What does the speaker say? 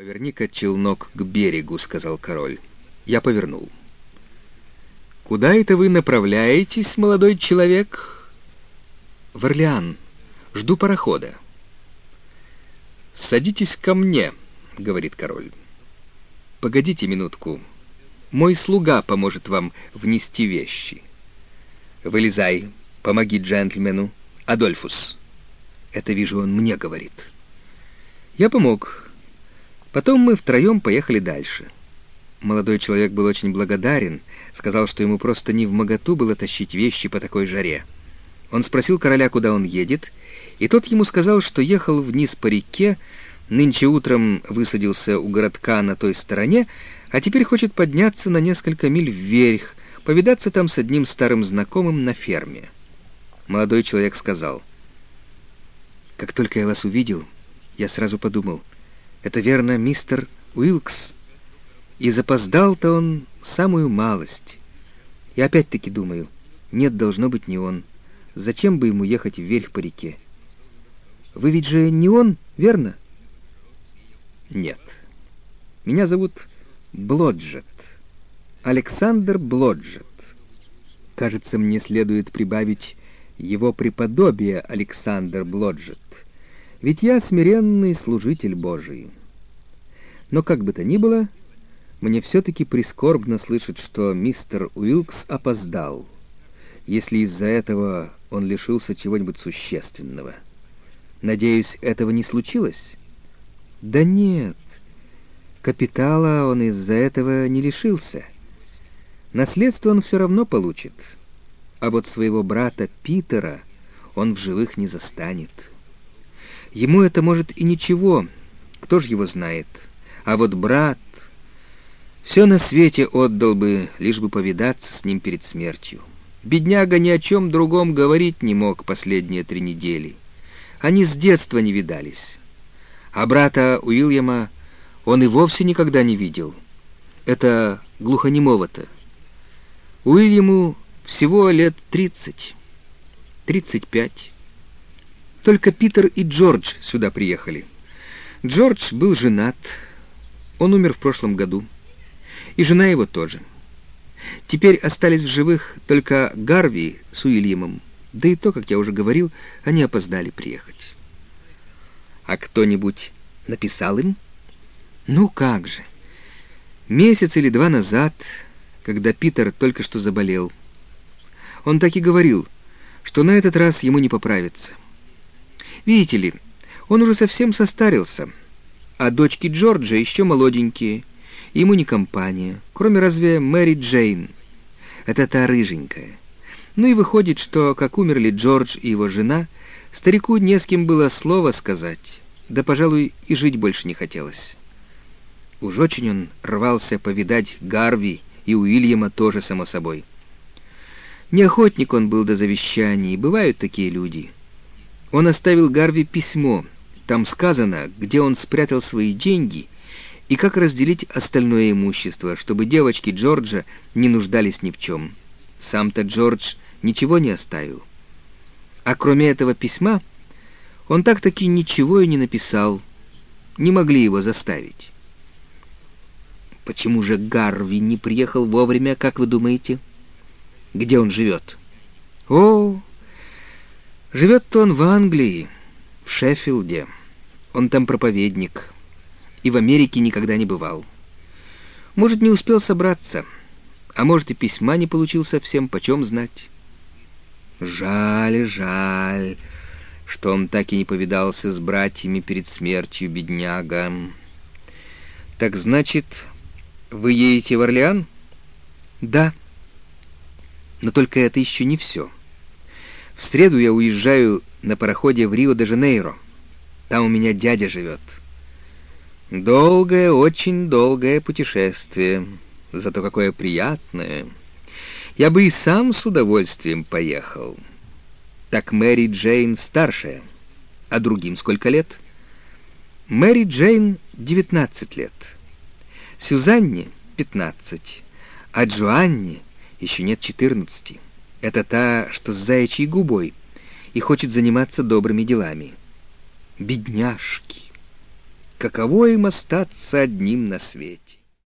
«Поверни-ка челнок к берегу», — сказал король. Я повернул. «Куда это вы направляетесь, молодой человек?» «В Орлеан. Жду парохода». «Садитесь ко мне», — говорит король. «Погодите минутку. Мой слуга поможет вам внести вещи». «Вылезай, помоги джентльмену. Адольфус». Это, вижу, он мне говорит. Я помог. Потом мы втроем поехали дальше. Молодой человек был очень благодарен, сказал, что ему просто не в моготу было тащить вещи по такой жаре. Он спросил короля, куда он едет, и тот ему сказал, что ехал вниз по реке, нынче утром высадился у городка на той стороне, а теперь хочет подняться на несколько миль вверх, повидаться там с одним старым знакомым на ферме. Молодой человек сказал, «Как только я вас увидел, я сразу подумал, это верно мистер Уилкс, и запоздал-то он самую малость. И опять-таки думаю, нет, должно быть не он. Зачем бы ему ехать вверх по реке? Вы ведь же не он, верно? Нет. Меня зовут Блоджет. Александр Блоджет. Кажется, мне следует прибавить его преподобие Александр Блоджет. Ведь я смиренный служитель Божий. Но как бы то ни было, мне все-таки прискорбно слышать, что мистер Уилкс опоздал, если из-за этого он лишился чего-нибудь существенного. Надеюсь, этого не случилось? Да нет, капитала он из-за этого не лишился. Наследство он все равно получит, а вот своего брата Питера он в живых не застанет. Ему это может и ничего, кто ж его знает. А вот брат... Все на свете отдал бы, лишь бы повидаться с ним перед смертью. Бедняга ни о чем другом говорить не мог последние три недели. Они с детства не видались. А брата Уильяма он и вовсе никогда не видел. Это глухонемого-то. Уильяму всего лет тридцать, тридцать пять. Только Питер и Джордж сюда приехали. Джордж был женат, он умер в прошлом году, и жена его тоже. Теперь остались в живых только Гарви с Уильямом, да и то, как я уже говорил, они опоздали приехать. А кто-нибудь написал им? Ну как же. Месяц или два назад, когда Питер только что заболел, он так и говорил, что на этот раз ему не поправится. Видите ли, он уже совсем состарился, а дочки Джорджа еще молоденькие, ему не компания, кроме разве Мэри Джейн. Это та рыженькая. Ну и выходит, что, как умерли Джордж и его жена, старику не с кем было слово сказать, да, пожалуй, и жить больше не хотелось. Уж очень он рвался повидать Гарви и Уильяма тоже, само собой. Неохотник он был до завещаний, бывают такие люди — он оставил Гарви письмо. Там сказано, где он спрятал свои деньги и как разделить остальное имущество, чтобы девочки Джорджа не нуждались ни в чем. Сам-то Джордж ничего не оставил. А кроме этого письма, он так-таки ничего и не написал. Не могли его заставить. Почему же Гарви не приехал вовремя, как вы думаете? Где он живет? О, Живет-то он в Англии, в Шеффилде. Он там проповедник. И в Америке никогда не бывал. Может, не успел собраться, а может, и письма не получил совсем, почем знать. Жаль, жаль, что он так и не повидался с братьями перед смертью, бедняга. Так значит, вы едете в Орлеан? Да. Но только это еще не все. В среду я уезжаю на пароходе в Рио-де-Жанейро. Там у меня дядя живет. Долгое, очень долгое путешествие. Зато какое приятное. Я бы и сам с удовольствием поехал. Так Мэри Джейн старшая. А другим сколько лет? Мэри Джейн — девятнадцать лет. Сюзанне — пятнадцать. А Джоанне еще нет четырнадцати. Это та, что с заячьей губой, и хочет заниматься добрыми делами. Бедняжки! каково им остаться одним на свете.